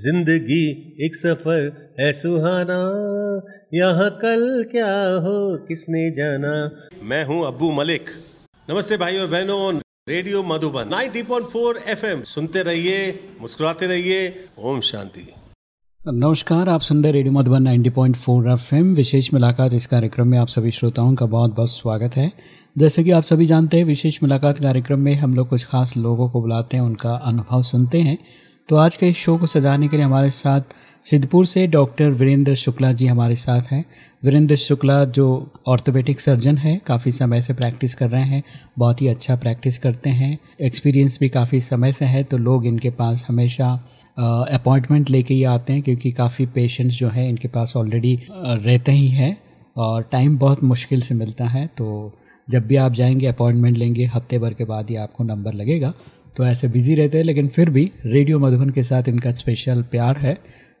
ज़िंदगी एक सफ़र है सुहाना। यहाँ कल क्या हो, किसने जाना? मैं हूँ अब्बू मलिक। नमस्ते भाइयों, बहनों, रेडियो मधुबन 90.4 एफएम। सुनते रहिए, मुस्कुराते रहिए। ओम शांति। नमस्कार, आप सुन रहे रेडियो मधुबन 90.4 एफएम। विशेष मुलाकात इस कार्यक्रम में आप सभी श्रोताओं का बहुत बहुत स्वागत है। जैसे कि आप सभी जानते हैं, विशेष मुलाकात कार्यक्रम में हम लोग कुछ खास लोगों को बुलाते हैं, उनका अनुभव सुनते हैं। तो आज के इस शो को सजाने के लिए हमारे साथ सिद्धपुर से डॉक्टर वीरेंद्र शुक्ला जी हमारे साथ हैं। वीरेंद्र शुक्ला जो ऑर्थोपेटिक सर्जन है, काफ़ी समय से प्रैक्टिस कर रहे हैं, बहुत ही अच्छा प्रैक्टिस करते हैं। एक्सपीरियंस भी काफ़ी समय से है तो लोग इनके पास हमेशा अपॉइंटमेंट लेके ही आते हैं, क्योंकि काफ़ी पेशेंट्स जो हैं, इनके पास ऑलरेडी रहते ही हैं और टाइम बहुत मुश्किल से मिलता है। तो जब भी आप जाएँगे, अपॉइंटमेंट लेंगे, हफ़्ते भर के बाद ही आपको नंबर लगेगा। तो ऐसे बिज़ी रहते हैं, लेकिन फिर भी रेडियो मधुबन के साथ इनका स्पेशल प्यार है।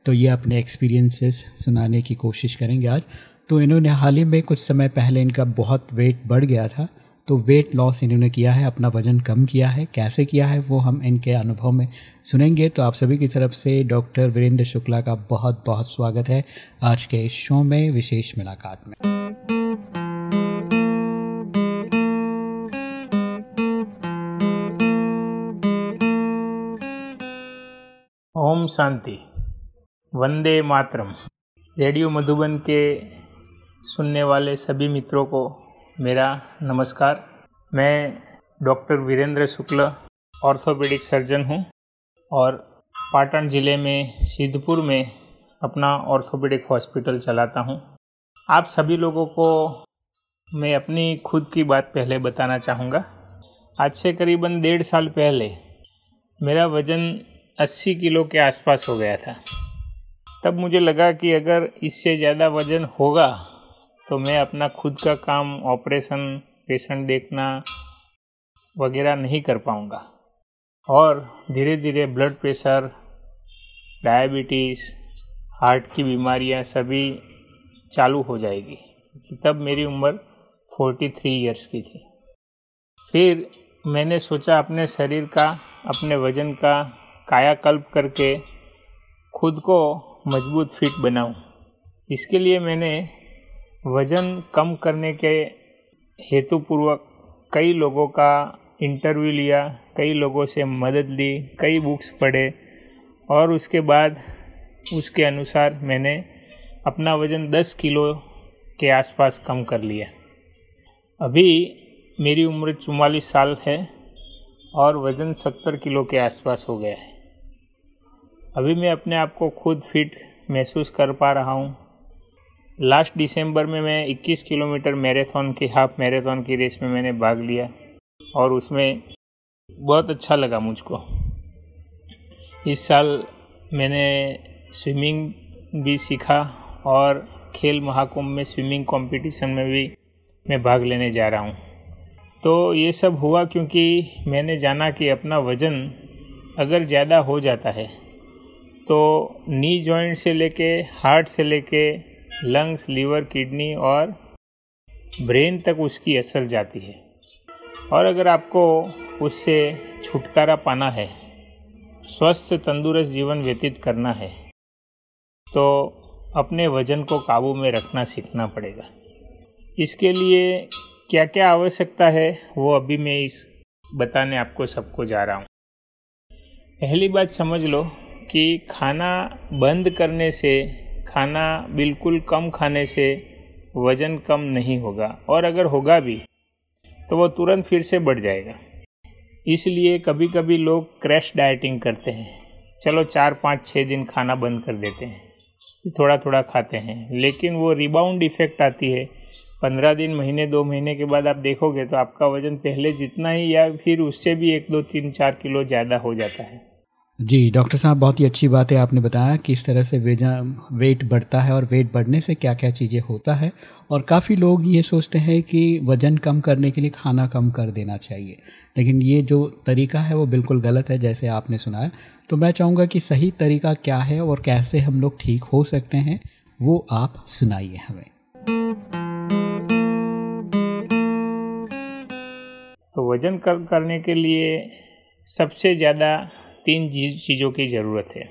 तो ये अपने एक्सपीरियंसेस सुनाने की कोशिश करेंगे आज। तो इन्होंने हाल ही में कुछ समय पहले इनका बहुत वेट बढ़ गया था तो वेट लॉस इन्होंने किया है, अपना वज़न कम किया है। कैसे किया है वो हम इनके अनुभव में सुनेंगे। तो आप सभी की तरफ़ से डॉक्टर वीरेंद्र शुक्ला का बहुत बहुत स्वागत है आज के शो में, विशेष मुलाकात में। ओम शांति। वंदे मातरम। रेडियो मधुबन के सुनने वाले सभी मित्रों को मेरा नमस्कार। मैं doctor Virendra Shukla, orthopaedic surgeon हूँ और पाटन ज़िले में, सिद्धपुर में अपना ऑर्थोपेडिक हॉस्पिटल चलाता हूँ। आप सभी लोगों को मैं अपनी खुद की बात पहले बताना चाहूँगा। आज से करीबन डेढ़ साल पहले मेरा वज़न अस्सी किलो के आसपास हो गया था। तब मुझे लगा कि अगर इससे ज़्यादा वज़न होगा तो मैं अपना खुद का काम, ऑपरेशन, पेशेंट देखना वगैरह नहीं कर पाऊँगा। और धीरे धीरे ब्लड प्रेशर, डायबिटीज़, हार्ट की बीमारियाँ सभी चालू हो जाएगी कि तब मेरी उम्र 43 इयर्स की थी। फिर मैंने सोचा अपने शरीर का, अपने वज़न का कायाकल्प करके खुद को मज़बूत फिट बनाऊँ। इसके लिए मैंने वज़न कम करने के हेतुपूर्वक कई लोगों का इंटरव्यू लिया, कई लोगों से मदद ली, कई बुक्स पढ़े और उसके बाद उसके अनुसार मैंने अपना वज़न 10 किलो के आसपास कम कर लिया। अभी मेरी उम्र चुम्वालीस साल है और वज़न 70 किलो के आसपास हो गया है। अभी मैं अपने आप को खुद फिट महसूस कर पा रहा हूँ। लास्ट दिसंबर में मैं 21 किलोमीटर मैराथन की हाफ़ मैराथन की रेस में मैंने भाग लिया और उसमें बहुत अच्छा लगा मुझको। इस साल मैंने स्विमिंग भी सीखा और खेल महाकुंभ में स्विमिंग कंपटीशन में भी मैं भाग लेने जा रहा हूँ। तो ये सब हुआ क्योंकि मैंने जाना कि अपना वज़न अगर ज़्यादा हो जाता है तो नी जॉइंट से लेके हार्ट से लेके लंग्स लीवर किडनी और ब्रेन तक उसकी असर जाती है। और अगर आपको उससे छुटकारा पाना है, स्वस्थ, तंदुरुस्त जीवन व्यतीत करना है तो अपने वज़न को काबू में रखना सीखना पड़ेगा। इसके लिए क्या क्या आवश्यकता है, वो अभी मैं इस बताने आपको सबको जा रहा हूँ। पहली बात समझ लो कि खाना बंद करने से, खाना बिल्कुल कम खाने से वज़न कम नहीं होगा। और अगर होगा भी तो वो तुरंत फिर से बढ़ जाएगा। इसलिए कभी कभी लोग क्रैश डाइटिंग करते हैं। चलो चार, पाँच छः दिन खाना बंद कर देते हैं। थोड़ा थोड़ा खाते हैं। लेकिन वो रिबाउंड इफ़ेक्ट आती है। पंद्रह दिन, महीने, दो महीने के बाद आप देखोगे तो आपका वज़न पहले जितना ही या फिर उससे भी एक, दो, तीन, चार किलो ज़्यादा हो जाता है। जी, डॉक्टर साहब, बहुत ही अच्छी बात है आपने बताया कि इस तरह से वेट बढ़ता है और वेट बढ़ने से क्या क्या चीज़ें होता है और काफ़ी लोग ये सोचते हैं कि वज़न कम करने के लिए खाना कम कर देना चाहिए। लेकिन ये जो तरीका है वो बिल्कुल गलत है, जैसे आपने सुनाया तो मैं चाहूँगा कि सही तरीका क्या है और कैसे हम लोग ठीक हो सकते हैं, वो आप सुनाइए हमें। तो वज़न कम करने के लिए सबसे ज़्यादा तीन चीज़ों की ज़रूरत है।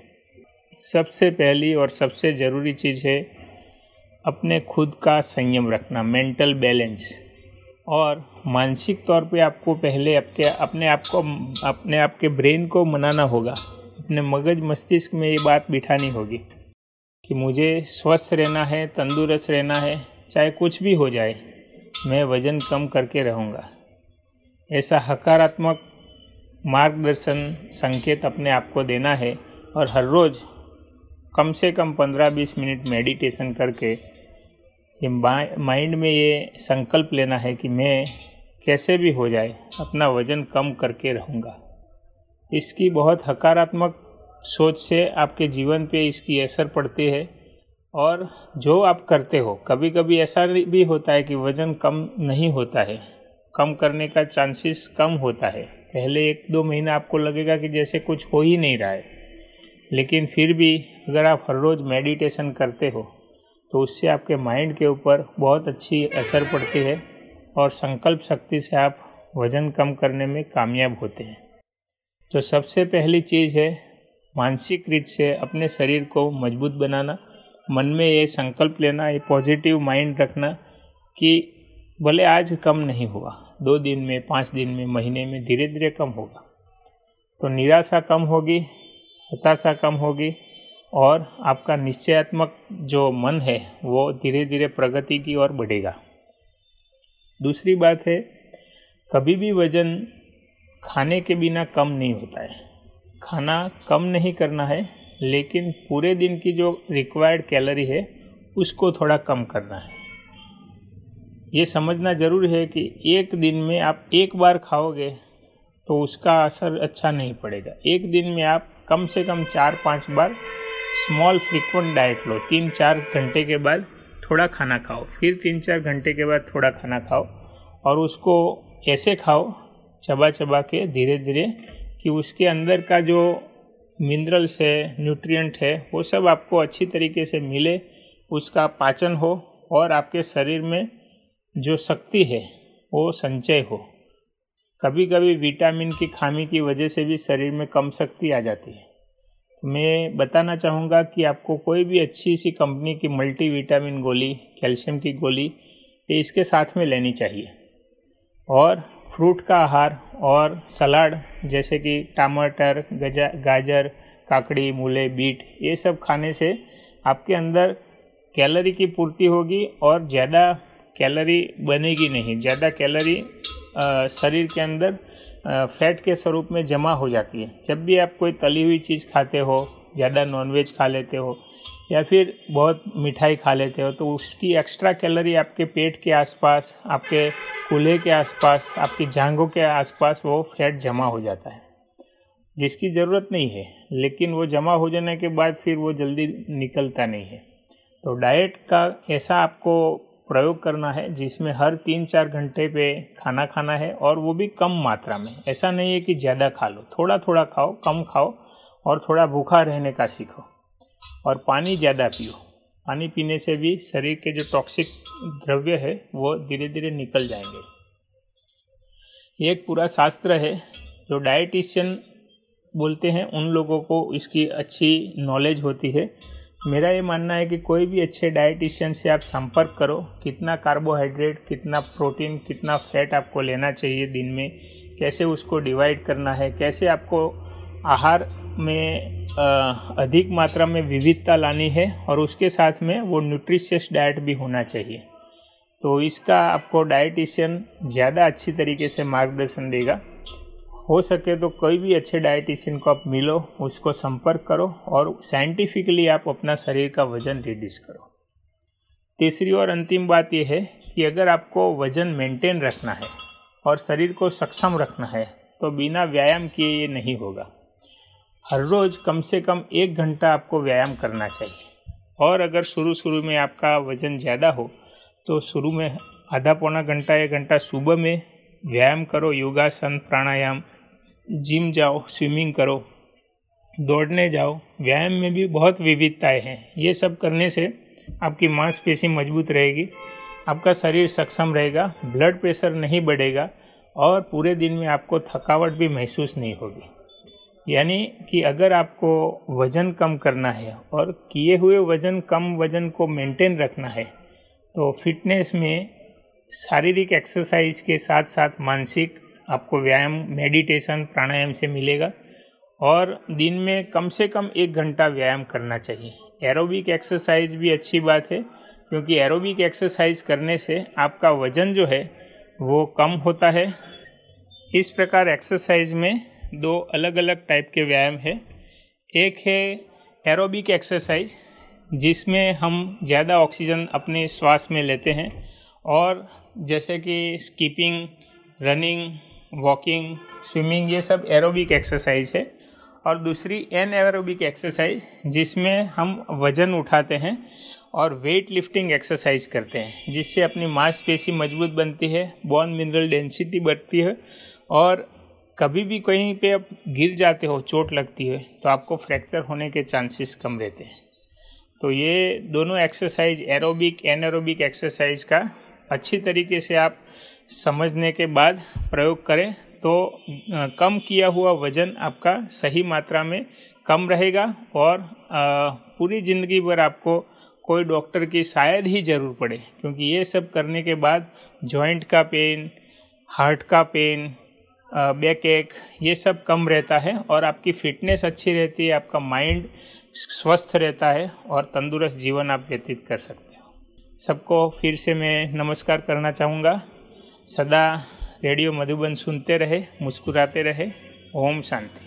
सबसे पहली और सबसे ज़रूरी चीज़ है अपने खुद का संयम रखना, मेंटल बैलेंस। और मानसिक तौर पे आपको पहले आपके, अपने आप को, अपने आप के ब्रेन को मनाना होगा। अपने मगज मस्तिष्क में ये बात बिठानी होगी कि मुझे स्वस्थ रहना है, तंदुरुस्त रहना है, चाहे कुछ भी हो जाए, मैं वज़न कम करके रहूँगा। ऐसा हकारात्मक मार्गदर्शन संकेत अपने आप को देना है और हर रोज़ कम से कम पंद्रह बीस मिनट मेडिटेशन करके ये माइंड में ये संकल्प लेना है कि मैं कैसे भी हो जाए, अपना वज़न कम करके रहूँगा। इसकी बहुत हकारात्मक सोच से आपके जीवन पे इसकी असर पड़ती है और जो आप करते हो कभी कभी ऐसा भी होता है कि वज़न कम नहीं होता है। कम करने का चांसेस कम होता है। पहले एक दो महीना आपको लगेगा कि जैसे कुछ हो ही नहीं रहा है। लेकिन फिर भी अगर आप हर रोज़ मेडिटेशन करते हो तो उससे आपके माइंड के ऊपर बहुत अच्छी असर पड़ती है और संकल्प शक्ति से आप वज़न कम करने में कामयाब होते हैं। तो सबसे पहली चीज़ है मानसिक रीत से अपने शरीर को मज़बूत बनाना, मन में ये संकल्प लेना, ये पॉजिटिव माइंड रखना कि भले आज कम नहीं हुआ दो दिन में, पाँच दिन में, महीने में धीरे धीरे कम होगा। तो निराशा कम होगी, हताशा कम होगी और आपका निश्चयात्मक जो मन है, वो धीरे धीरे प्रगति की ओर बढ़ेगा। दूसरी बात है, कभी भी वज़न खाने के बिना कम नहीं होता है। खाना कम नहीं करना है, लेकिन पूरे दिन की जो रिक्वायर्ड कैलोरी है, उसको थोड़ा कम करना है। ये समझना ज़रूर है कि एक दिन में आप एक बार खाओगे तो उसका असर अच्छा नहीं पड़ेगा। एक दिन में आप कम से कम चार पाँच बार स्मॉल फ्रिक्वेंट डाइट लो। तीन चार घंटे के बाद थोड़ा खाना खाओ। फिर तीन चार घंटे के बाद थोड़ा खाना खाओ और उसको ऐसे खाओ, चबा चबा के धीरे धीरे कि उसके अंदर का जो मिनरल्स है न्यूट्रिएंट है, वो सब आपको अच्छी तरीके से मिले, उसका पाचन हो और आपके शरीर में जो शक्ति है, वो संचय हो। कभी कभी विटामिन की खामी की वजह से भी शरीर में कम शक्ति आ जाती है। मैं बताना चाहूँगा कि आपको कोई भी अच्छी सी कंपनी की मल्टी विटामिन गोली, कैल्शियम की गोली, ये इसके साथ में लेनी चाहिए। और फ्रूट का आहार और सलाद जैसे कि टमाटर, गजा, गाजर, काकड़ी, मूले, बीट, ये सब खाने से आपके अंदर कैलोरी की पूर्ति होगी और ज़्यादा कैलोरी बनेगी नहीं, ज़्यादा कैलरी शरीर के अंदर फैट के स्वरूप में जमा हो जाती है। जब भी आप कोई तली हुई चीज़ खाते हो, ज़्यादा नॉनवेज खा लेते हो, या फिर बहुत मिठाई खा लेते हो तो उसकी एक्स्ट्रा कैलोरी आपके पेट के आसपास, आपके कूल्हे के आसपास, आपकी जांघों के आसपास वो फैट जमा हो जाता है, जिसकी ज़रूरत नहीं है। लेकिन वो जमा हो जाने के बाद फिर वो जल्दी निकलता नहीं है। तो डाइट का ऐसा आपको प्रयोग करना है, जिसमें हर तीन चार घंटे पे खाना खाना है और वो भी कम मात्रा में। ऐसा नहीं है कि ज़्यादा खा लो थोड़ा थोड़ा खाओ, कम खाओ और थोड़ा भूखा रहने का सीखो और पानी ज़्यादा पियो। पानी पीने से भी शरीर के जो टॉक्सिक द्रव्य है, वो धीरे धीरे निकल जाएँगे। एक पूरा शास्त्र है, जो डाइटिशियन बोलते हैं, उन लोगों को इसकी अच्छी नॉलेज होती है मेरा ये मानना है कि कोई भी अच्छे डाइटिशियन से आप संपर्क करो, कितना कार्बोहाइड्रेट कितना प्रोटीन कितना फैट आपको लेना चाहिए दिन में, कैसे उसको डिवाइड करना है, कैसे आपको आहार में अधिक मात्रा में विविधता लानी है और उसके साथ में वो न्यूट्रिशियस डाइट भी होना चाहिए। तो इसका आपको डाइटिशियन ज़्यादा अच्छी तरीके से मार्गदर्शन देगा। हो सके तो कोई भी अच्छे डाइटिशियन को आप मिलो, उसको संपर्क करो और साइंटिफिकली आप अपना शरीर का वज़न रिड्यूस करो। तीसरी और अंतिम बात यह है कि अगर आपको वज़न मेंटेन रखना है और शरीर को सक्षम रखना है तो बिना व्यायाम किए ये नहीं होगा। हर रोज़ कम से कम एक घंटा आपको व्यायाम करना चाहिए। और अगर शुरू शुरू में आपका वज़न ज़्यादा हो तो शुरू में आधा पौना घंटा एक घंटा सुबह में व्यायाम करो, योगासन, प्राणायाम जिम जाओ, स्विमिंग करो, दौड़ने जाओ, व्यायाम में भी बहुत विविधताएँ हैं। ये सब करने से आपकी मांसपेशी मज़बूत रहेगी, आपका शरीर सक्षम रहेगा, ब्लड प्रेशर नहीं बढ़ेगा और पूरे दिन में आपको थकावट भी महसूस नहीं होगी। यानी कि अगर आपको वज़न कम करना है और किए हुए वज़न कम वज़न को मेंटेन रखना है तो फिटनेस में शारीरिक एक्सरसाइज के साथ साथ मानसिक आपको व्यायाम मेडिटेशन प्राणायाम से मिलेगा। और दिन में कम से कम एक घंटा व्यायाम करना चाहिए। एरोबिक एक्सरसाइज भी अच्छी बात है, क्योंकि एरोबिक एक्सरसाइज करने से आपका वज़न जो है, वो कम होता है। इस प्रकार एक्सरसाइज में दो अलग अलग टाइप के व्यायाम है। एक है एरोबिक एक्सरसाइज जिसमें हम ज़्यादा ऑक्सीजन अपने श्वास में लेते हैं। और जैसे कि स्कीपिंग रनिंग वॉकिंग स्विमिंग ये सब एरोबिक एक्सरसाइज है। और दूसरी एन एरोबिक एक्सरसाइज जिसमें हम वज़न उठाते हैं और वेट लिफ्टिंग एक्सरसाइज करते हैं, जिससे अपनी मांसपेशी मज़बूत बनती है बोन मिनरल डेंसिटी बढ़ती है और कभी भी कहीं पे आप गिर जाते हो, चोट लगती है तो आपको फ्रैक्चर होने के चांसेस कम रहते हैं। तो ये दोनों एक्सरसाइज एरोबिक एनएरोबिक एक्सरसाइज का अच्छी तरीके से आप समझने के बाद प्रयोग करें तो कम किया हुआ वज़न आपका सही मात्रा में कम रहेगा और पूरी ज़िंदगी भर आपको कोई डॉक्टर की शायद ही ज़रूर पड़े, क्योंकि ये सब करने के बाद जॉइंट का पेन, हार्ट का पेन बैक एक ये सब कम रहता है और आपकी फिटनेस अच्छी रहती है, आपका माइंड स्वस्थ रहता है और तंदुरुस्त जीवन आप व्यतीत कर सकते हो। सबको फिर से मैं नमस्कार करना चाहूँगा। सदा रेडियो मधुबन सुनते रहे मुस्कुराते रहे Om Shanti.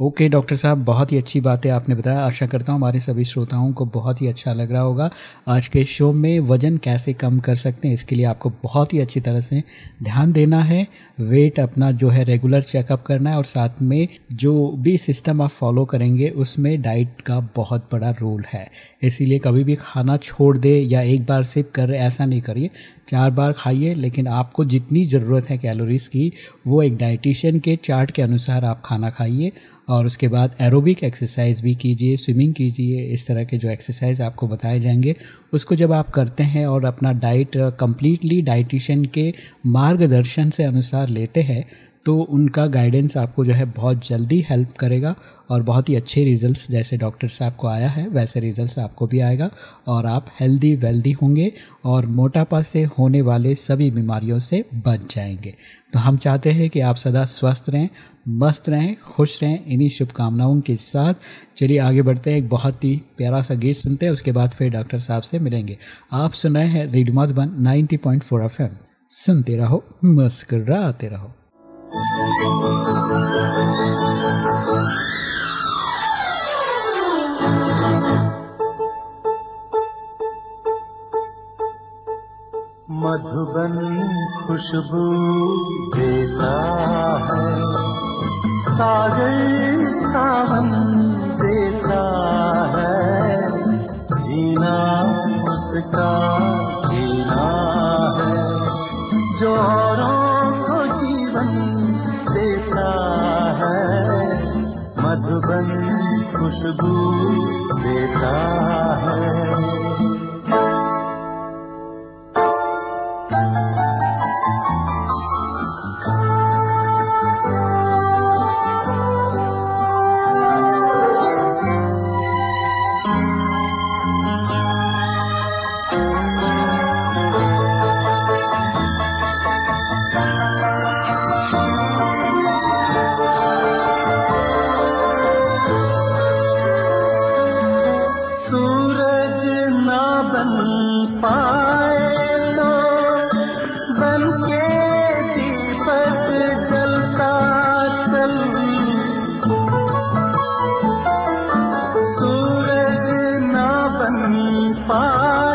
Okay okay, doctor साहब बहुत ही अच्छी बातें आपने बताया। आशा करता हूँ हमारे सभी श्रोताओं को बहुत ही अच्छा लग रहा होगा। आज के शो में वज़न कैसे कम कर सकते हैं इसके लिए आपको बहुत ही अच्छी तरह से ध्यान देना है। वेट अपना जो है रेगुलर चेकअप करना है और साथ में जो भी सिस्टम आप फॉलो करेंगे उसमें डाइट का बहुत बड़ा रोल है। इसीलिए कभी भी खाना छोड़ दे या एक बार सिप कर ऐसा नहीं करिए। चार बार खाइए लेकिन आपको जितनी ज़रूरत है कैलोरीज़ की वो एक डाइटिशियन के चार्ट के अनुसार आप खाना खाइए। और उसके बाद एरोबिक एक्सरसाइज भी कीजिए स्विमिंग कीजिए, इस तरह के जो एक्सरसाइज आपको बताए जाएँगे, उसको जब आप करते हैं और अपना डाइट कम्प्लीटली डाइटिशियन के मार्गदर्शन से अनुसार लेते हैं तो उनका गाइडेंस आपको जो है बहुत जल्दी हेल्प करेगा और बहुत ही अच्छे रिजल्ट्स जैसे डॉक्टर साहब को आया है, वैसे रिजल्ट्स आपको भी आएगा और आप हेल्दी वेल्दी होंगे और मोटापा से होने वाले सभी बीमारियों से बच जाएँगे। तो हम चाहते हैं कि आप सदा स्वस्थ रहें, मस्त रहें, खुश रहें, इन्हीं शुभकामनाओं के साथ। चलिए आगे बढ़ते हैं, एक बहुत ही प्यारा सा गीत सुनते हैं, उसके बाद फिर डॉक्टर साहब से मिलेंगे। आप सुन रहे हैं रेडियो मधुबन 90.4 पॉइंट सुनते रहो, मुस्कराते रहो। मधुबन खुशबू देता है। सागर सावन देता है। जीना उसका जीना है। जीवन देता है मधुबन खुशबू देता है उसका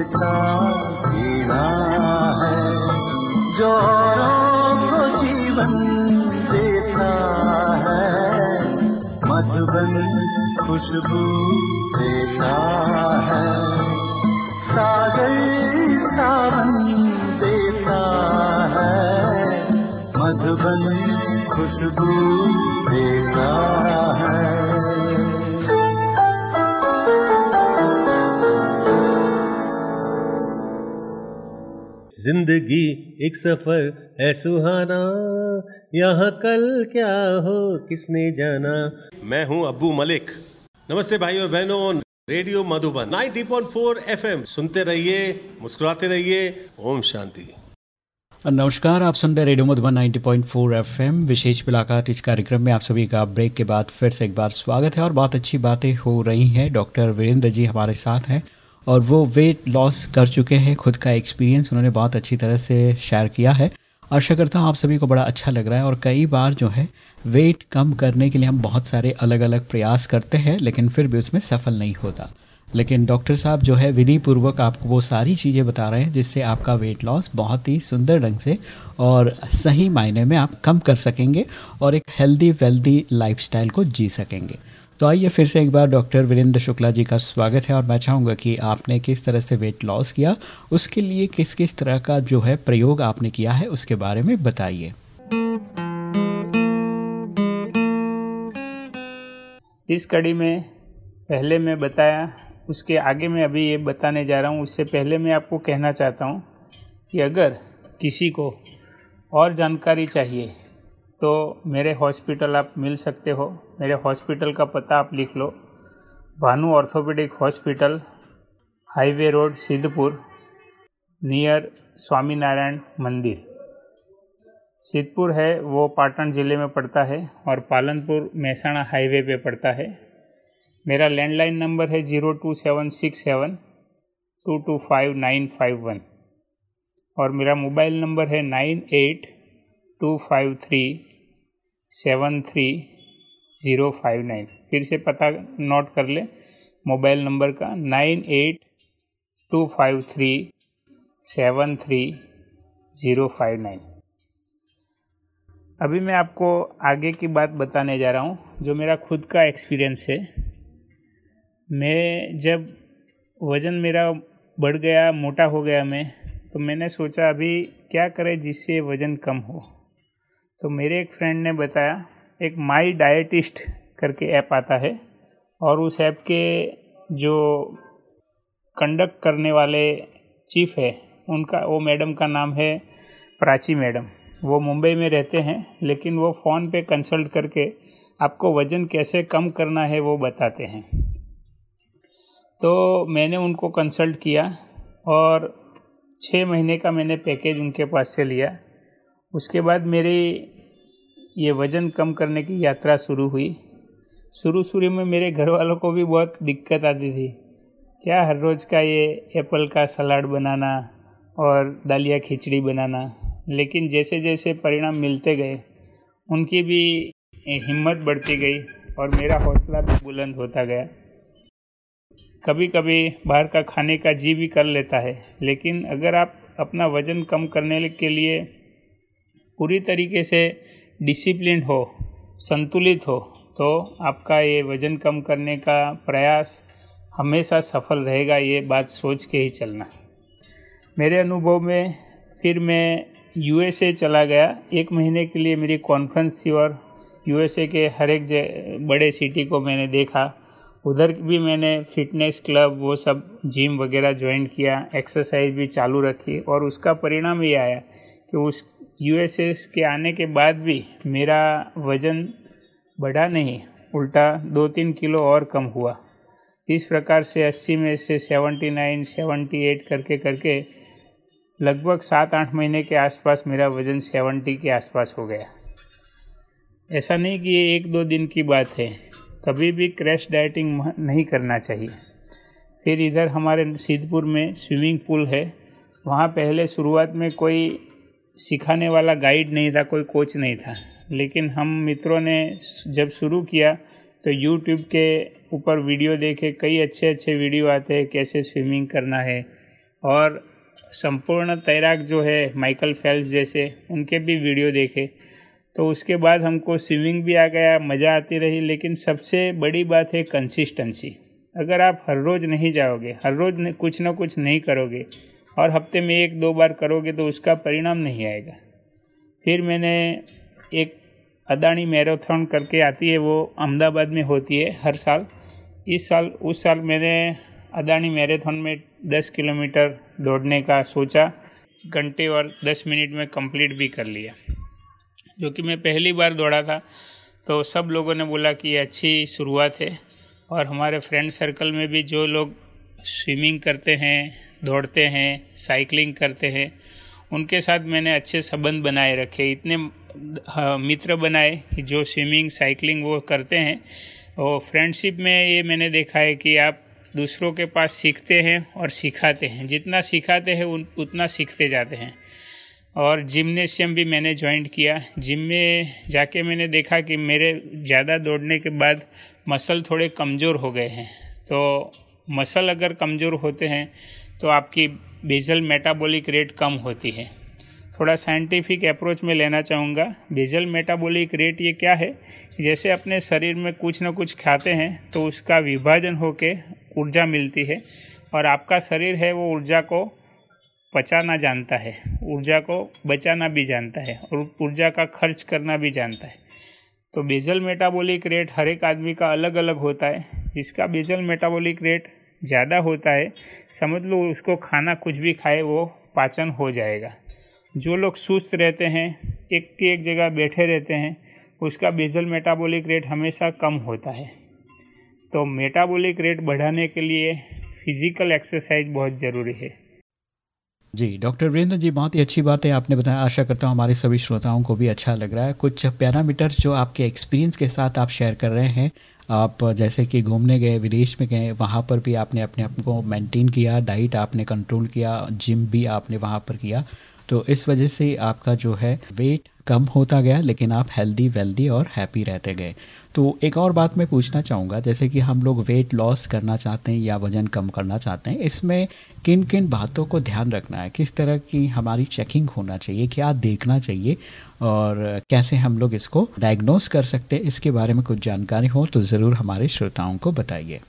उसका जीना है जो जीवन देता है। मधुबन खुशबू देता है, सागर सावन देता है। मधुबन खुशबू देता है। ज़िंदगी एक सफ़र है सुहाना। यहाँ कल क्या हो किसने जाना? मैं हूँ अब्बू मलिक। नमस्ते भाइयों बहनों रेडियो मधुबन 90.4 एफएम। सुनते रहिए मुस्कुराते रहिए ओम शांति। नमस्कार आप सुन रहे रेडियो मधुबन 90.4 एफएम। विशेष मुलाकात इस कार्यक्रम में आप सभी का ब्रेक के बाद फिर से एक बार स्वागत है और बहुत अच्छी बातें हो रही हैं। डॉक्टर वीरेंद्र जी हमारे साथ हैं। और वो वेट लॉस कर चुके हैं, खुद का एक्सपीरियंस उन्होंने बहुत अच्छी तरह से शेयर किया है। आशा करता हूँ आप सभी को बड़ा अच्छा लग रहा है और कई बार जो है वेट कम करने के लिए हम बहुत सारे अलग अलग प्रयास करते हैं, लेकिन फिर भी उसमें सफल नहीं होता। लेकिन डॉक्टर साहब जो है विधि पूर्वक आपको वो सारी चीज़ें बता रहे हैं, जिससे आपका वेट लॉस बहुत ही सुंदर ढंग से और सही मायने में आप कम कर सकेंगे और एक हेल्दी वेल्दी लाइफस्टाइल को जी सकेंगे। तो आइए फिर से एक बार डॉक्टर वीरेंद्र शुक्ला जी का स्वागत है और मैं चाहूँगा कि आपने किस तरह से वेट लॉस किया, उसके लिए किस किस तरह का जो है प्रयोग आपने किया है, उसके बारे में बताइए। इस कड़ी में पहले मैं बताया, उसके आगे मैं अभी ये बताने जा रहा हूँ, उससे पहले मैं आपको कहना चाहता हूँ कि अगर किसी को और जानकारी चाहिए तो मेरे हॉस्पिटल आप मिल सकते हो। मेरे हॉस्पिटल का पता आप लिख लो। Bhanu orthopaedic hospital, highway road, Siddhpur, near Swaminarayan मंदिर। सिद्धपुर है, वो पाटन ज़िले में पड़ता है और पालनपुर महसाणा हाईवे पे पड़ता है। मेरा लैंडलाइन नंबर है zero two seven six seven, two two five nine five one. और मेरा मोबाइल नंबर है nine eight two five three seven three zero five nine. फिर से पता नोट कर ले, मोबाइल नंबर का nine eight two five three seven three zero five nine. अभी मैं आपको आगे की बात बताने जा रहा हूँ, जो मेरा खुद का एक्सपीरियंस है। मैं जब वज़न मेरा बढ़ गया, मोटा हो गया मैं तो मैंने सोचा अभी क्या करें जिससे वज़न कम हो। तो मेरे एक फ्रेंड ने बताया, एक माई डाइटिस्ट करके ऐप आता है और उस ऐप के जो कंडक्ट करने वाले चीफ है, उनका, वो मैडम का नाम है प्राची मैडम वो मुंबई में रहते हैं, लेकिन वो फ़ोन पे कंसल्ट करके आपको वज़न कैसे कम करना है वो बताते हैं। तो मैंने उनको कंसल्ट किया और छः महीने का मैंने पैकेज उनके पास से लिया। उसके बाद मेरी ये वज़न कम करने की यात्रा शुरू हुई। शुरू शुरू में मेरे घर वालों को भी बहुत दिक्कत आती थी। क्या हर रोज़ का ये एप्पल का सलाद बनाना और दालिया खिचड़ी बनाना, लेकिन जैसे जैसे परिणाम मिलते गए, उनकी भी हिम्मत बढ़ती गई और मेरा हौसला भी बुलंद होता गया। कभी कभी बाहर का खाने का जी भी कर लेता है, लेकिन अगर आप अपना वज़न कम करने के लिए पूरी तरीके से डिसिप्लिन हो, संतुलित हो तो आपका ये वज़न कम करने का प्रयास हमेशा सफल रहेगा, ये बात सोच के ही चलना। मेरे अनुभव में फिर मैं यूएसए चला गया। एक महीने के लिए मेरी कॉन्फ्रेंस थी और यूएसए के हर एक बड़े सिटी को मैंने देखा। उधर भी मैंने फिटनेस क्लब वो सब जिम वगैरह ज्वाइन किया एक्सरसाइज भी चालू रखी और उसका परिणाम ये आया कि उस यूएसए के आने के बाद भी मेरा वज़न बढ़ा नहीं उल्टा दो तीन किलो और कम हुआ। इस प्रकार से 80 में से 79, 78 करके करके लगभग सात आठ महीने के आसपास मेरा वज़न 70 के आसपास हो गया। ऐसा नहीं कि ये एक दो दिन की बात है। कभी भी क्रैश डाइटिंग नहीं करना चाहिए। फिर इधर हमारे सिद्धपुर में स्विमिंग पूल है। वहाँ पहले शुरुआत में कोई सिखाने वाला गाइड नहीं था, कोई कोच नहीं था। लेकिन हम मित्रों ने जब शुरू किया तो यूट्यूब के ऊपर वीडियो देखे, कई अच्छे अच्छे वीडियो आते हैं, कैसे स्विमिंग करना है। और संपूर्ण तैराक जो है माइकल फेल्स जैसे, उनके भी वीडियो देखे। तो उसके बाद हमको स्विमिंग भी आ गया, मज़ा आती रही, लेकिन सबसे बड़ी बात है कंसिस्टेंसी अगर आप हर रोज़ नहीं जाओगे, हर रोज़ कुछ ना कुछ नहीं करोगे और हफ़्ते में एक दो बार करोगे तो उसका परिणाम नहीं आएगा। फिर मैंने एक अदानी मैराथन करके आती है, वो अहमदाबाद में होती है हर साल। इस साल, उस साल मैंने अदानी मैराथन में 10 किलोमीटर दौड़ने का सोचा, घंटे और 10 मिनट में कंप्लीट भी कर लिया। जो कि मैं पहली बार दौड़ा था तो सब लोगों ने बोला कि ये अच्छी शुरुआत है। और हमारे फ्रेंड सर्कल में भी जो लोग स्विमिंग करते हैं दौड़ते हैं साइकिलिंग करते हैं। उनके साथ मैंने अच्छे संबंध बनाए रखे, इतने मित्र बनाए जो स्विमिंग साइकिलिंग वो करते हैं। और फ्रेंडशिप में ये मैंने देखा है कि आप दूसरों के पास सीखते हैं और सिखाते हैं। जितना सिखाते हैं, उन, उतना सीखते जाते हैं। और जिमनेशियम भी मैंने ज्वाइन किया। जिम में जाके मैंने देखा कि मेरे ज़्यादा दौड़ने के बाद मसल थोड़े कमज़ोर हो गए हैं। तो मसल अगर कमज़ोर होते हैं तो आपकी बेजल मेटाबॉलिक रेट कम होती है। थोड़ा साइंटिफिक अप्रोच में लेना चाहूँगा। बेजल मेटाबॉलिक रेट ये क्या है? जैसे अपने शरीर में कुछ ना कुछ खाते हैं तो उसका विभाजन होके ऊर्जा मिलती है और आपका शरीर है, वो ऊर्जा को पचाना जानता है, ऊर्जा को बचाना भी जानता है और ऊर्जा का खर्च करना भी जानता है। तो बेजल मेटाबॉलिक रेट हर एक आदमी का अलग अलग होता है। जिसका बेजल मेटाबॉलिक रेट ज़्यादा होता है, समझ लो उसको खाना कुछ भी खाए, वो पाचन हो जाएगा। जो लोग सुस्त रहते हैं, एक की एक जगह बैठे रहते हैं, उसका बेजल मेटाबॉलिक रेट हमेशा कम होता है। तो मेटाबॉलिक रेट बढ़ाने के लिए फ़िज़िकल एक्सरसाइज बहुत ज़रूरी है। जी, डॉक्टर वीरेंद्र जी, बहुत ही अच्छी बात है, आपने बताया। आशा करता हूँ हमारे सभी श्रोताओं को भी अच्छा लग रहा है। कुछ पैरामीटर जो आपके एक्सपीरियंस के साथ आप शेयर कर रहे हैं, आप जैसे कि घूमने गए, विदेश में गए, वहाँ पर भी आपने अपने आप को मेंटेन किया, डाइट आपने कंट्रोल किया, जिम भी आपने वहाँ पर किया। तो इस वजह से आपका जो है वेट कम होता गया, लेकिन आप हेल्दी, वेल्दी और हैप्पी रहते गए। तो एक और बात मैं पूछना चाहूँगा, जैसे कि हम लोग वेट लॉस करना चाहते हैं या वज़न कम करना चाहते हैं, इसमें किन किन बातों को ध्यान रखना है? किस तरह की हमारी चेकिंग होना चाहिए, क्या देखना चाहिए, और कैसे हम लोग इसको डायग्नोस कर सकते हैं? इसके बारे में कुछ जानकारी हो तो ज़रूर हमारे श्रोताओं को बताइए।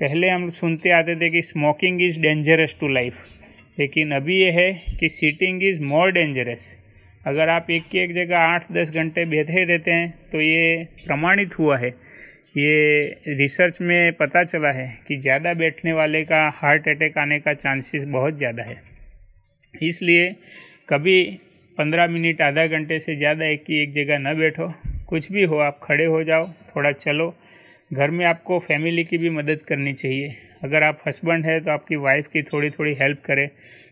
पहले हम सुनते आते थे कि smoking is dangerous to life लेकिन अभी ये है कि सीटिंग इज़ मोर डेंजरस अगर आप एक की एक जगह आठ, दस घंटे बैठे रहते हैं तो ये प्रमाणित हुआ है। ये रिसर्च में पता चला है कि ज़्यादा बैठने वाले का हार्ट अटैक आने का चांसेस बहुत ज़्यादा है। इसलिए कभी पंद्रह मिनट, आधा घंटे से ज़्यादा एक की एक जगह न बैठो। कुछ भी हो, आप खड़े हो जाओ, थोड़ा चलो। घर में आपको फैमिली की भी मदद करनी चाहिए। अगर आप हस्बैंड है तो आपकी वाइफ की थोड़ी थोड़ी हेल्प करें।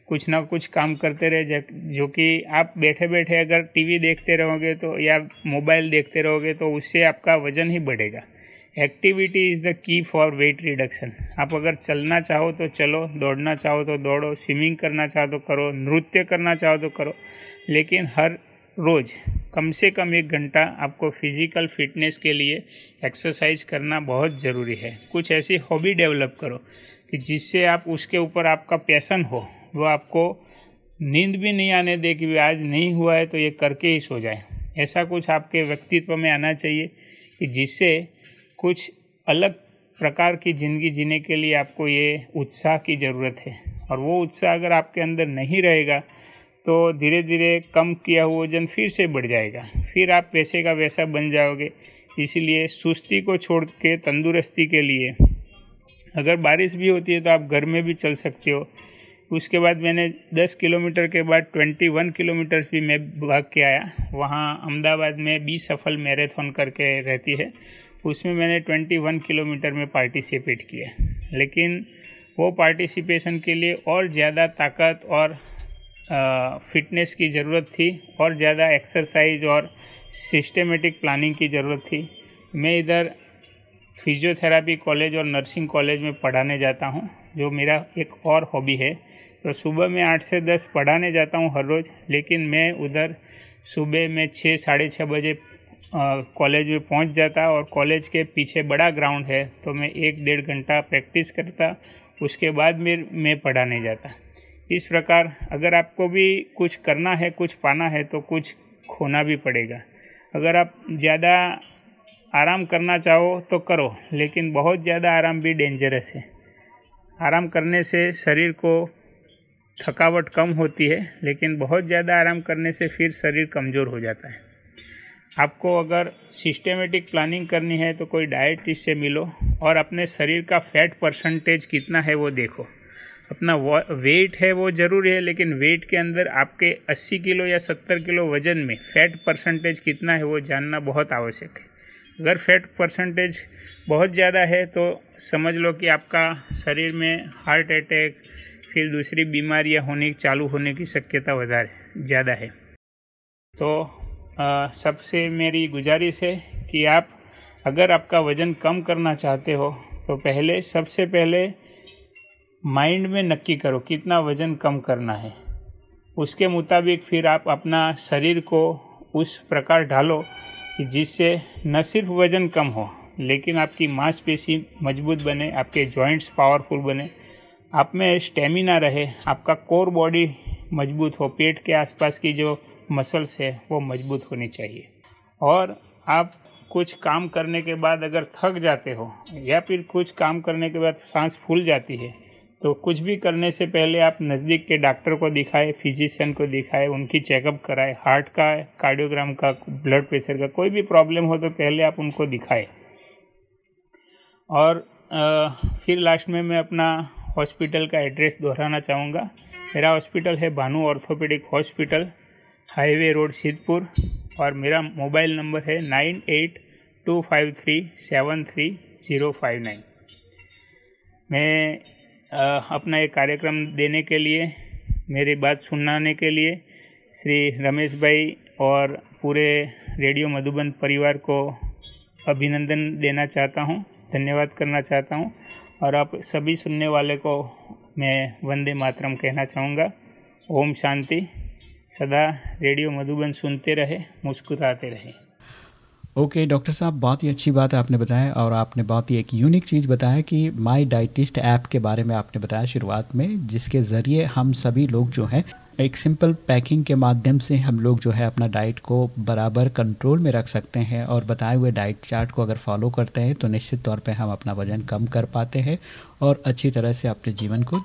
कुछ ना कुछ काम करते रहे जो कि आप बैठे बैठे अगर टीवी देखते रहोगे तो या मोबाइल देखते रहोगे तो उससे आपका वज़न ही बढ़ेगा। Activity is the key for weight reduction आप अगर चलना चाहो तो चलो, दौड़ना चाहो तो दौड़ो स्विमिंग करना चाहो तो करो, नृत्य करना चाहो तो करो, लेकिन हर रोज़ कम से कम एक घंटा आपको फ़िज़िकल फिटनेस के लिए एक्सरसाइज करना बहुत ज़रूरी है। कुछ ऐसी हॉबी डेवलप करो कि जिससे आप उसके ऊपर आपका पैसन हो। वो आपको नींद भी नहीं आने दे कि आज नहीं हुआ है तो ये करके ही सो जाए। ऐसा कुछ आपके व्यक्तित्व में आना चाहिए कि जिससे कुछ अलग प्रकार की ज़िंदगी जीने के लिए आपको ये उत्साह की ज़रूरत है। और वो उत्साह अगर आपके अंदर नहीं रहेगा तो धीरे धीरे कम किया हुआ वज़न फिर से बढ़ जाएगा। फिर आप वैसे का वैसा बन जाओगे। इसलिए सुस्ती को छोड़ के तंदुरुस्ती के लिए अगर बारिश भी होती है तो आप घर में भी चल सकते हो। उसके बाद मैंने 10 किलोमीटर के बाद 21 किलोमीटर भी मैं भाग के आया। वहाँ अहमदाबाद में बी सफल मैराथन करके रहती है। उसमें मैंने 21 किलोमीटर में पार्टिसिपेट किया। लेकिन वो पार्टिसिपेशन के लिए और ज़्यादा ताकत और फिटनेस की ज़रूरत थी और ज़्यादा एक्सरसाइज और सिस्टमेटिक प्लानिंग की ज़रूरत थी। मैं इधर फिजियोथेरापी कॉलेज और नर्सिंग कॉलेज में पढ़ाने जाता हूँ। जो मेरा एक और हॉबी है तो सुबह में आठ से दस पढ़ाने जाता हूँ हर रोज़, लेकिन मैं उधर सुबह में छः, साढ़े छः बजे कॉलेज में पहुँच जाता और कॉलेज के पीछे बड़ा ग्राउंड है तो मैं एक डेढ़ घंटा प्रैक्टिस करता, उसके बाद मैं मैं पढ़ाने जाता। इस प्रकार अगर आपको भी कुछ करना है, कुछ पाना है तो कुछ खोना भी पड़ेगा। अगर आप ज़्यादा आराम करना चाहो तो करो, लेकिन बहुत ज़्यादा आराम भी डेंजरस है। आराम करने से शरीर को थकावट कम होती है, लेकिन बहुत ज़्यादा आराम करने से फिर शरीर कमज़ोर हो जाता है। आपको अगर सिस्टेमेटिक प्लानिंग करनी है तो कोई डाइटिस्ट से मिलो और अपने शरीर का फैट परसेंटेज कितना है वो देखो। अपना वेट है वो ज़रूरी है, लेकिन वेट के अंदर आपके 80 किलो या 70 किलो वज़न में फ़ैट परसेंटेज कितना है वो जानना बहुत आवश्यक है। अगर फैट परसेंटेज बहुत ज़्यादा है तो समझ लो कि आपका शरीर में हार्ट अटैक फिर दूसरी बीमारियाँ होने चालू होने की शक्यता ज़्यादा है। तो आ, सबसे मेरी गुजारिश है कि आप अगर आपका वज़न कम करना चाहते हो तो पहले सबसे पहले माइंड में नक्की करो कितना वज़न कम करना है। उसके मुताबिक फिर आप अपना शरीर को उस प्रकार ढालो जिससे न सिर्फ़ वज़न कम हो, लेकिन आपकी मांसपेशी मज़बूत बने, आपके जॉइंट्स पावरफुल बने, आप में स्टेमिना रहे, आपका कोर बॉडी मज़बूत हो, पेट के आसपास की जो मसल्स है, वो मज़बूत होनी चाहिए। और आप कुछ काम करने के बाद अगर थक जाते हो, या फिर कुछ काम करने के बाद सांस फूल जाती है तो कुछ भी करने से पहले आप नज़दीक के डॉक्टर को दिखाए फिजिशियन को दिखाए उनकी चेकअप कराए हार्ट का कार्डियोग्राम का ब्लड प्रेशर का कोई भी प्रॉब्लम हो तो पहले आप उनको दिखाए। और आ, फिर लास्ट में मैं अपना हॉस्पिटल का एड्रेस दोहराना चाहूँगा। मेरा हॉस्पिटल है Bhanu orthopaedic hospital highway road Siddhpur और मेरा मोबाइल नंबर है nine eight two five three seven three zero five nine मैं अपना एक कार्यक्रम देने के लिए, मेरी बात सुनाने के लिए, श्री रमेश भाई और पूरे रेडियो मधुबन परिवार को अभिनंदन देना चाहता हूँ, धन्यवाद करना चाहता हूँ, और आप सभी सुनने वाले को मैं वंदे मातरम कहना चाहूँगा। ओम शांति। सदा रेडियो मधुबन सुनते रहे, मुस्कुराते रहे। ओके okay, डॉक्टर साहब बहुत ही अच्छी बात आपने बताया और आपने बहुत ही एक यूनिक चीज़ बताया कि माई डाइटिस्ट ऐप के बारे में आपने बताया शुरुआत में जिसके ज़रिए हम सभी लोग जो हैं एक सिंपल पैकिंग के माध्यम से हम लोग जो है अपना डाइट को बराबर कंट्रोल में रख सकते हैं और बताए हुए डाइट चार्ट को अगर फॉलो करते हैं तो निश्चित तौर पे हम अपना वज़न कम कर पाते हैं और अच्छी तरह से अपने जीवन को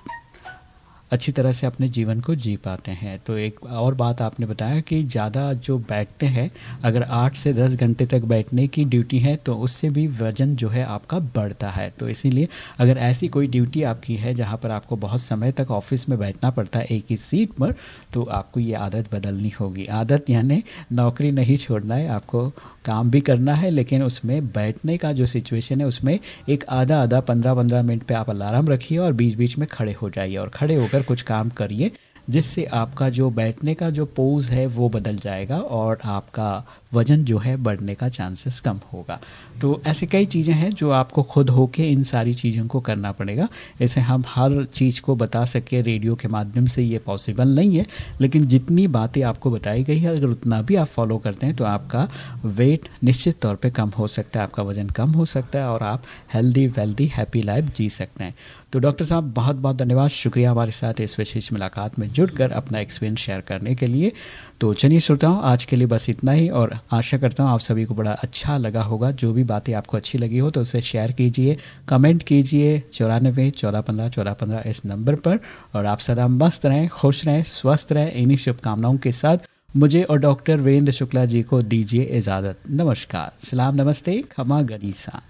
अच्छी तरह से अपने जीवन को जी पाते हैं। तो एक और बात आपने बताया कि ज़्यादा जो बैठते हैं, अगर आठ से दस घंटे तक बैठने की ड्यूटी है तो उससे भी वज़न जो है आपका बढ़ता है। तो इसीलिए अगर ऐसी कोई ड्यूटी आपकी है जहाँ पर आपको बहुत समय तक ऑफ़िस में बैठना पड़ता है एक ही सीट पर तो आपको ये आदत बदलनी होगी। आदत यानी नौकरी नहीं छोड़ना है, आपको काम भी करना है, लेकिन उसमें बैठने का जो सिचुएशन है, उसमें एक आधा आधा, पंद्रह पंद्रह मिनट पे आप अलार्म रखिए और बीच बीच में खड़े हो जाइए और खड़े होकर कुछ काम करिए, जिससे आपका जो बैठने का जो पोज है, वो बदल जाएगा और आपका वज़न जो है बढ़ने का चांसेस कम होगा। तो ऐसे कई चीज़ें हैं जो आपको खुद होके इन सारी चीज़ों को करना पड़ेगा। ऐसे हम हर चीज़ को बता सके, रेडियो के माध्यम से ये पॉसिबल नहीं है, लेकिन जितनी बातें आपको बताई गई है, अगर उतना भी आप फॉलो करते हैं तो आपका वेट निश्चित तौर पर कम हो सकता है, आपका वज़न कम हो सकता है, और आप हेल्दी वेल्दी हैप्पी लाइफ जी सकते हैं। तो डॉक्टर साहब बहुत बहुत धन्यवाद। शुक्रिया हमारे साथ इस विशेष मुलाकात में जुड़कर अपना एक्सपीरियंस शेयर करने के लिए। तो चलिए श्रोताओं, आज के लिए बस इतना ही और आशा करता हूँ आप सभी को बड़ा अच्छा लगा होगा। जो भी बातें आपको अच्छी लगी हो तो उसे शेयर कीजिए कमेंट कीजिए चौरानबे चौदह पंद्रह चौदह पंद्रह इस नंबर पर। और आप सदा मस्त रहें, खुश रहें, स्वस्थ रहें, इन्हीं शुभकामनाओं के साथ मुझे और डॉक्टर वीरेंद्र शुक्ला जी को दीजिए इजाज़त। नमस्कार, सलाम, नमस्ते, खमा गनीसा।